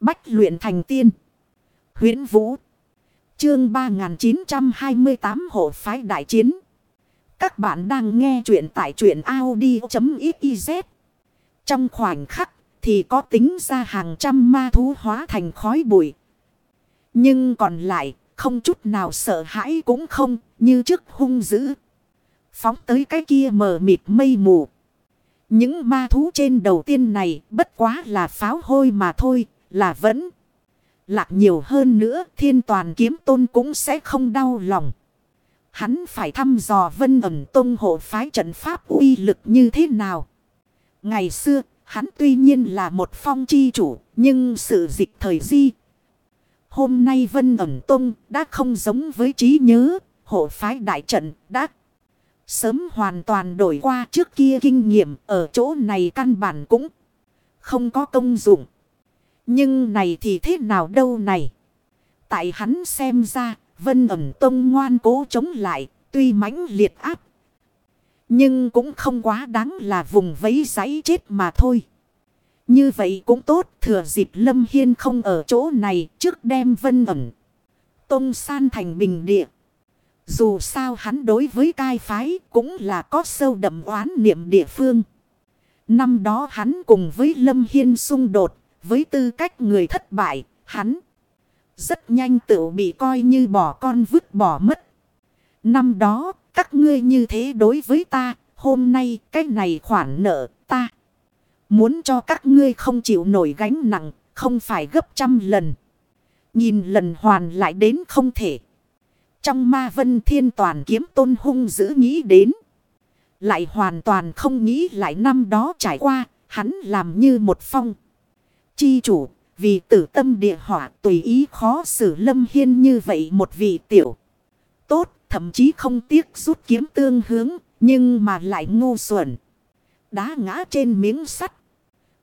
Bách luyện thành tiên. huyễn Vũ. Chương 3928 Hộ Phái Đại Chiến. Các bạn đang nghe truyện tại truyện Audi.xyz. Trong khoảnh khắc thì có tính ra hàng trăm ma thú hóa thành khói bụi. Nhưng còn lại, không chút nào sợ hãi cũng không, như trước hung dữ. Phóng tới cái kia mờ mịt mây mù. Những ma thú trên đầu tiên này bất quá là pháo hôi mà thôi là vẫn. Lạc nhiều hơn nữa, thiên toàn kiếm tôn cũng sẽ không đau lòng. Hắn phải thăm dò vân ẩm tôn hộ phái trận pháp uy lực như thế nào. Ngày xưa, hắn tuy nhiên là một phong chi chủ, nhưng sự dịch thời di. Hôm nay vân ẩm tôn đã không giống với trí nhớ, hộ phái đại trận đã sớm hoàn toàn đổi qua trước kia kinh nghiệm, ở chỗ này căn bản cũng không có công dụng. Nhưng này thì thế nào đâu này. Tại hắn xem ra, vân ẩm tông ngoan cố chống lại, tuy mãnh liệt áp. Nhưng cũng không quá đáng là vùng vấy giấy chết mà thôi. Như vậy cũng tốt, thừa dịp Lâm Hiên không ở chỗ này trước đem vân ẩm. Tông san thành bình địa. Dù sao hắn đối với cai phái cũng là có sâu đậm oán niệm địa phương. Năm đó hắn cùng với Lâm Hiên xung đột với tư cách người thất bại, hắn rất nhanh tự bị coi như bỏ con vứt bỏ mất. Năm đó, các ngươi như thế đối với ta, hôm nay cái này khoản nợ ta. Muốn cho các ngươi không chịu nổi gánh nặng, không phải gấp trăm lần. Nhìn lần hoàn lại đến không thể. Trong ma vân thiên toàn kiếm tôn hung dữ nghĩ đến. Lại hoàn toàn không nghĩ lại năm đó trải qua, hắn làm như một phong chi chủ, vì tử tâm địa hỏa tùy ý khó xử lâm hiên như vậy một vị tiểu. Tốt, thậm chí không tiếc rút kiếm tương hướng, nhưng mà lại ngu xuẩn. Đá ngã trên miếng sắt.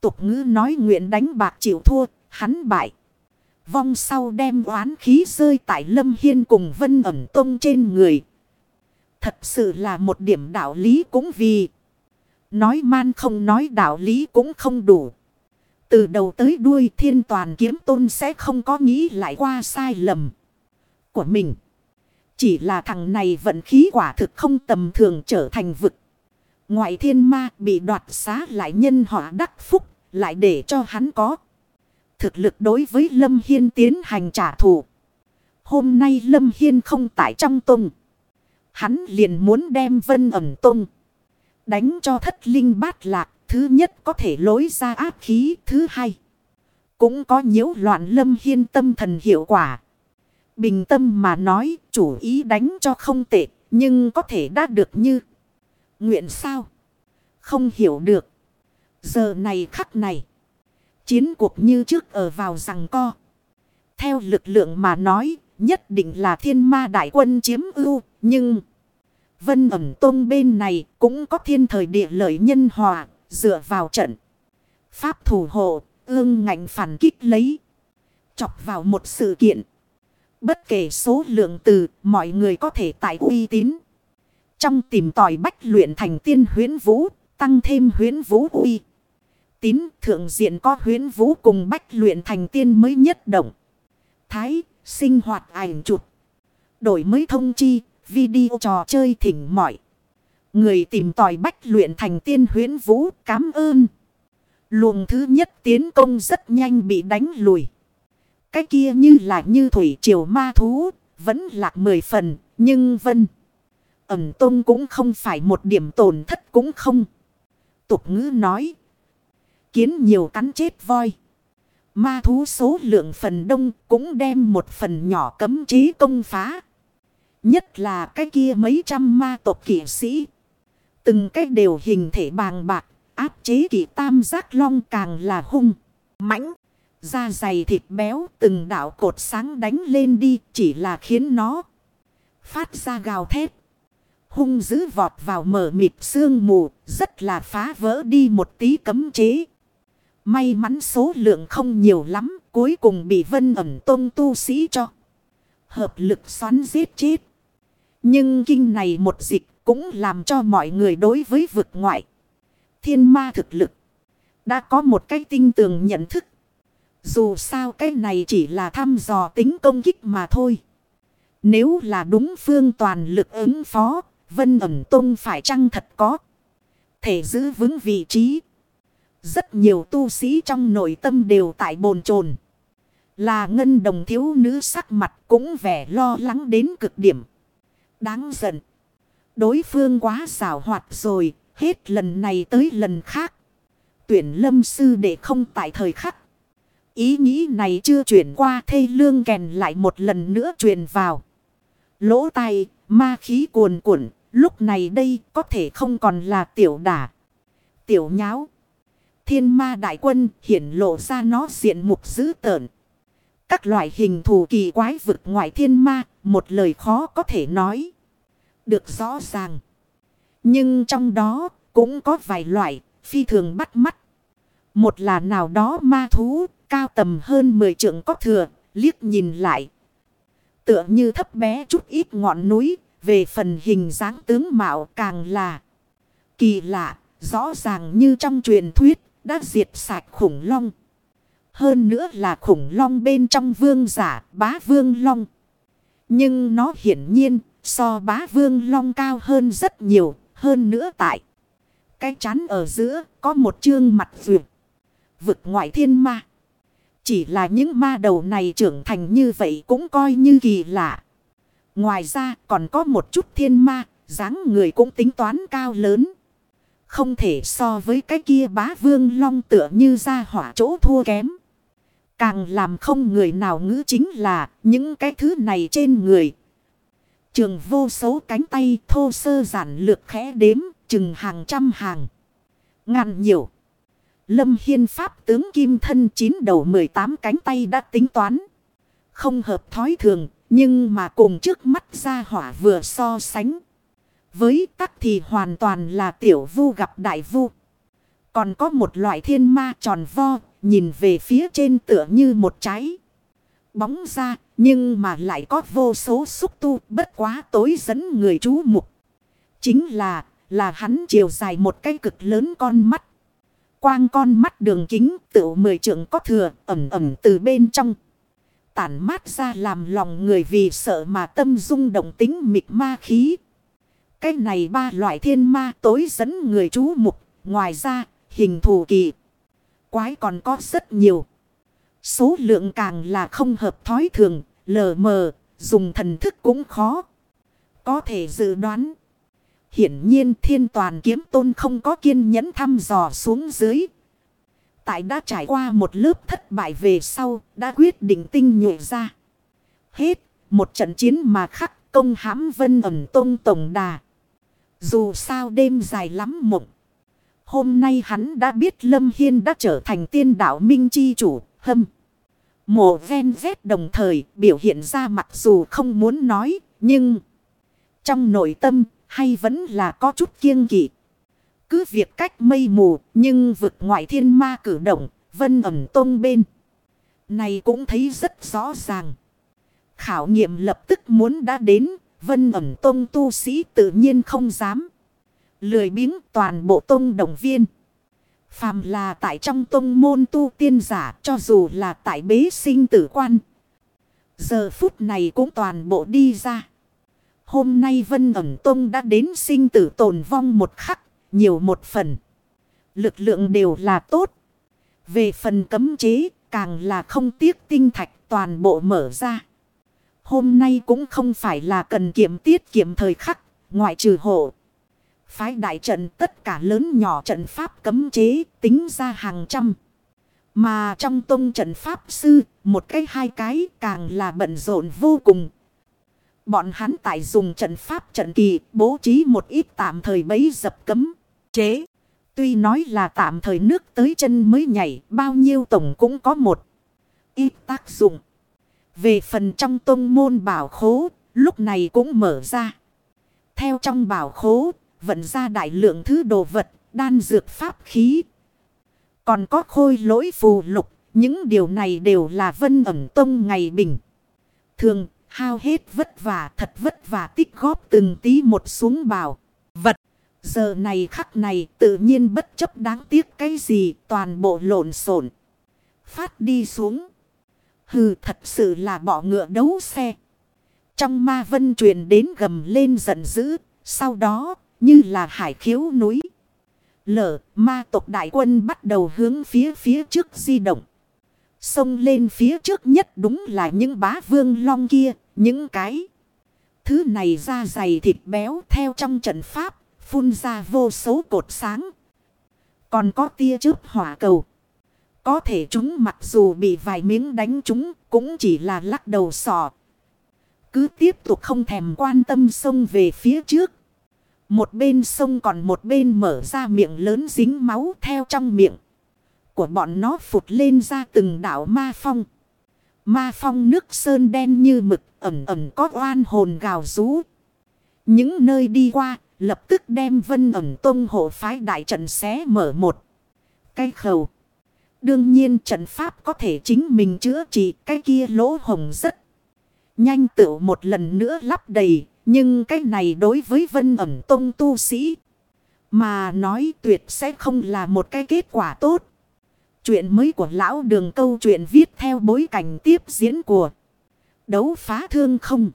Tục ngữ nói nguyện đánh bạc chịu thua, hắn bại. Vong sau đem oán khí rơi tại lâm hiên cùng vân ẩm tông trên người. Thật sự là một điểm đạo lý cũng vì. Nói man không nói đạo lý cũng không đủ. Từ đầu tới đuôi thiên toàn kiếm tôn sẽ không có nghĩ lại qua sai lầm của mình. Chỉ là thằng này vận khí quả thực không tầm thường trở thành vực. Ngoại thiên ma bị đoạt xá lại nhân họa đắc phúc, lại để cho hắn có. Thực lực đối với Lâm Hiên tiến hành trả thù. Hôm nay Lâm Hiên không tại trong tung. Hắn liền muốn đem vân ẩm tung. Đánh cho thất linh bát lạc Thứ nhất có thể lối ra áp khí. Thứ hai. Cũng có nhiễu loạn lâm hiên tâm thần hiệu quả. Bình tâm mà nói, chủ ý đánh cho không tệ. Nhưng có thể đã được như. Nguyện sao? Không hiểu được. Giờ này khắc này. Chiến cuộc như trước ở vào rằng co. Theo lực lượng mà nói. Nhất định là thiên ma đại quân chiếm ưu. Nhưng. Vân ẩm tôn bên này cũng có thiên thời địa lợi nhân hòa. Dựa vào trận. Pháp thủ hộ, ương ngạnh phản kích lấy. Chọc vào một sự kiện. Bất kể số lượng từ, mọi người có thể tại uy tín. Trong tìm tòi bách luyện thành tiên huyến vũ, tăng thêm huyến vũ uy. Tín thượng diện có huyến vũ cùng bách luyện thành tiên mới nhất động. Thái, sinh hoạt ảnh chụp. Đổi mới thông chi, video trò chơi thỉnh mọi. Người tìm tòi bách luyện thành tiên huyến vũ cảm ơn. Luồng thứ nhất tiến công rất nhanh bị đánh lùi. Cái kia như là như thủy triều ma thú, vẫn lạc mười phần, nhưng vân. Ẩm tôn cũng không phải một điểm tổn thất cũng không. Tục ngữ nói. Kiến nhiều cắn chết voi. Ma thú số lượng phần đông cũng đem một phần nhỏ cấm chế công phá. Nhất là cái kia mấy trăm ma tộc kỷ sĩ. Từng cách đều hình thể bàng bạc, áp chế kỳ tam giác long càng là hung, mãnh. Da dày thịt béo từng đảo cột sáng đánh lên đi chỉ là khiến nó phát ra gào thét. Hung dữ vọt vào mở mịt sương mù, rất là phá vỡ đi một tí cấm chế. May mắn số lượng không nhiều lắm, cuối cùng bị vân ẩm tôn tu sĩ cho. Hợp lực xoắn giết chết. Nhưng kinh này một dịch cũng làm cho mọi người đối với vực ngoại. Thiên ma thực lực. Đã có một cái tinh tường nhận thức. Dù sao cái này chỉ là thăm dò tính công kích mà thôi. Nếu là đúng phương toàn lực ứng phó, Vân ẩm tông phải chăng thật có. Thể giữ vững vị trí. Rất nhiều tu sĩ trong nội tâm đều tại bồn chồn Là ngân đồng thiếu nữ sắc mặt cũng vẻ lo lắng đến cực điểm. Đáng giận. Đối phương quá xảo hoạt rồi, hết lần này tới lần khác. Tuyển lâm sư để không tại thời khắc. Ý nghĩ này chưa chuyển qua thê lương kèn lại một lần nữa truyền vào. Lỗ tai, ma khí cuồn cuộn, lúc này đây có thể không còn là tiểu đả. Tiểu nháo. Thiên ma đại quân hiển lộ ra nó diện mục dữ tợn. Các loại hình thù kỳ quái vực ngoại thiên ma, một lời khó có thể nói. Được rõ ràng. Nhưng trong đó cũng có vài loại phi thường bắt mắt. Một là nào đó ma thú cao tầm hơn 10 trượng có thừa, liếc nhìn lại. Tựa như thấp bé chút ít ngọn núi, về phần hình dáng tướng mạo càng là kỳ lạ, rõ ràng như trong truyền thuyết, đã diệt sạch khủng long. Hơn nữa là khủng long bên trong vương giả, bá vương long. Nhưng nó hiển nhiên, so bá vương long cao hơn rất nhiều, hơn nữa tại. Cái chắn ở giữa, có một chương mặt vượt. Vực ngoại thiên ma. Chỉ là những ma đầu này trưởng thành như vậy cũng coi như kỳ lạ. Ngoài ra còn có một chút thiên ma, dáng người cũng tính toán cao lớn. Không thể so với cái kia bá vương long tựa như ra hỏa chỗ thua kém. Càng làm không người nào ngữ chính là những cái thứ này trên người. Trường vô số cánh tay thô sơ giản lược khẽ đếm, chừng hàng trăm hàng. Ngàn nhiều. Lâm Hiên Pháp tướng kim thân chín đầu 18 cánh tay đã tính toán. Không hợp thói thường, nhưng mà cùng trước mắt ra hỏa vừa so sánh. Với tắc thì hoàn toàn là tiểu vu gặp đại vu. Còn có một loại thiên ma tròn vo, nhìn về phía trên tựa như một trái. Bóng ra, nhưng mà lại có vô số xúc tu bất quá tối dẫn người chú mục. Chính là, là hắn chiều dài một cái cực lớn con mắt. Quang con mắt đường kính tự mười trượng có thừa ẩm ẩm từ bên trong. Tản mát ra làm lòng người vì sợ mà tâm dung động tính mịt ma khí. Cái này ba loại thiên ma tối dẫn người chú mục. Ngoài ra hình thù kỳ. Quái còn có rất nhiều. Số lượng càng là không hợp thói thường. Lờ mờ dùng thần thức cũng khó. Có thể dự đoán. Hiển nhiên thiên toàn kiếm tôn không có kiên nhẫn thăm dò xuống dưới. Tại đã trải qua một lớp thất bại về sau, đã quyết định tinh nhuệ ra. Hết, một trận chiến mà khắc công hãm vân ẩm tôn tổng đà. Dù sao đêm dài lắm mộng. Hôm nay hắn đã biết Lâm Hiên đã trở thành tiên đạo minh chi chủ, hâm. Mộ ven vét đồng thời biểu hiện ra mặc dù không muốn nói, nhưng trong nội tâm hay vẫn là có chút kiêng kỵ. Cứ việc cách mây mù nhưng vực ngoại thiên ma cử động vân ẩm tông bên. Này cũng thấy rất rõ ràng. Khảo nghiệm lập tức muốn đã đến vân ẩm tông tu sĩ tự nhiên không dám. Lười biếng toàn bộ tông đồng viên. Phàm là tại trong tông môn tu tiên giả cho dù là tại bế sinh tử quan. Giờ phút này cũng toàn bộ đi ra. Hôm nay Vân ẩm tông đã đến sinh tử tồn vong một khắc, nhiều một phần. Lực lượng đều là tốt. Về phần cấm chế, càng là không tiếc tinh thạch toàn bộ mở ra. Hôm nay cũng không phải là cần kiểm tiết kiểm thời khắc, ngoại trừ hộ. Phái đại trận tất cả lớn nhỏ trận pháp cấm chế tính ra hàng trăm. Mà trong tông trận pháp sư, một cái hai cái càng là bận rộn vô cùng, Bọn hắn tại dùng trận pháp trận kỳ bố trí một ít tạm thời bấy dập cấm, chế. Tuy nói là tạm thời nước tới chân mới nhảy bao nhiêu tổng cũng có một ít tác dụng. Về phần trong tông môn bảo khố lúc này cũng mở ra. Theo trong bảo khố vận ra đại lượng thứ đồ vật, đan dược pháp khí. Còn có khôi lỗi phù lục, những điều này đều là vân ẩm tông ngày bình. Thường, Hao hết vất vả, thật vất vả tích góp từng tí một xuống bào. Vật. Giờ này khắc này tự nhiên bất chấp đáng tiếc cái gì, toàn bộ lộn xộn. phát đi xuống. Hừ, thật sự là bỏ ngựa đấu xe. Trong ma vân truyền đến gầm lên giận dữ. Sau đó như là hải khiếu núi. Lở, ma tộc đại quân bắt đầu hướng phía phía trước di động. Xông lên phía trước nhất đúng là những bá vương long kia. Những cái. Thứ này da dày thịt béo theo trong trận pháp. Phun ra vô số cột sáng. Còn có tia chớp hỏa cầu. Có thể chúng mặc dù bị vài miếng đánh chúng cũng chỉ là lắc đầu sò. Cứ tiếp tục không thèm quan tâm xông về phía trước. Một bên sông còn một bên mở ra miệng lớn dính máu theo trong miệng. Của bọn nó phụt lên ra từng đảo ma phong. Ma phong nước sơn đen như mực, ẩm ẩm có oan hồn gào rú. Những nơi đi qua, lập tức đem vân ẩm tông hộ phái đại trận xé mở một. Cái khẩu. Đương nhiên trận pháp có thể chính mình chữa trị, cái kia lỗ hồng rất nhanh tựu một lần nữa lắp đầy. Nhưng cái này đối với vân ẩm tông tu sĩ, mà nói tuyệt sẽ không là một cái kết quả tốt. Chuyện mới của lão đường câu chuyện viết theo bối cảnh tiếp diễn của đấu phá thương không.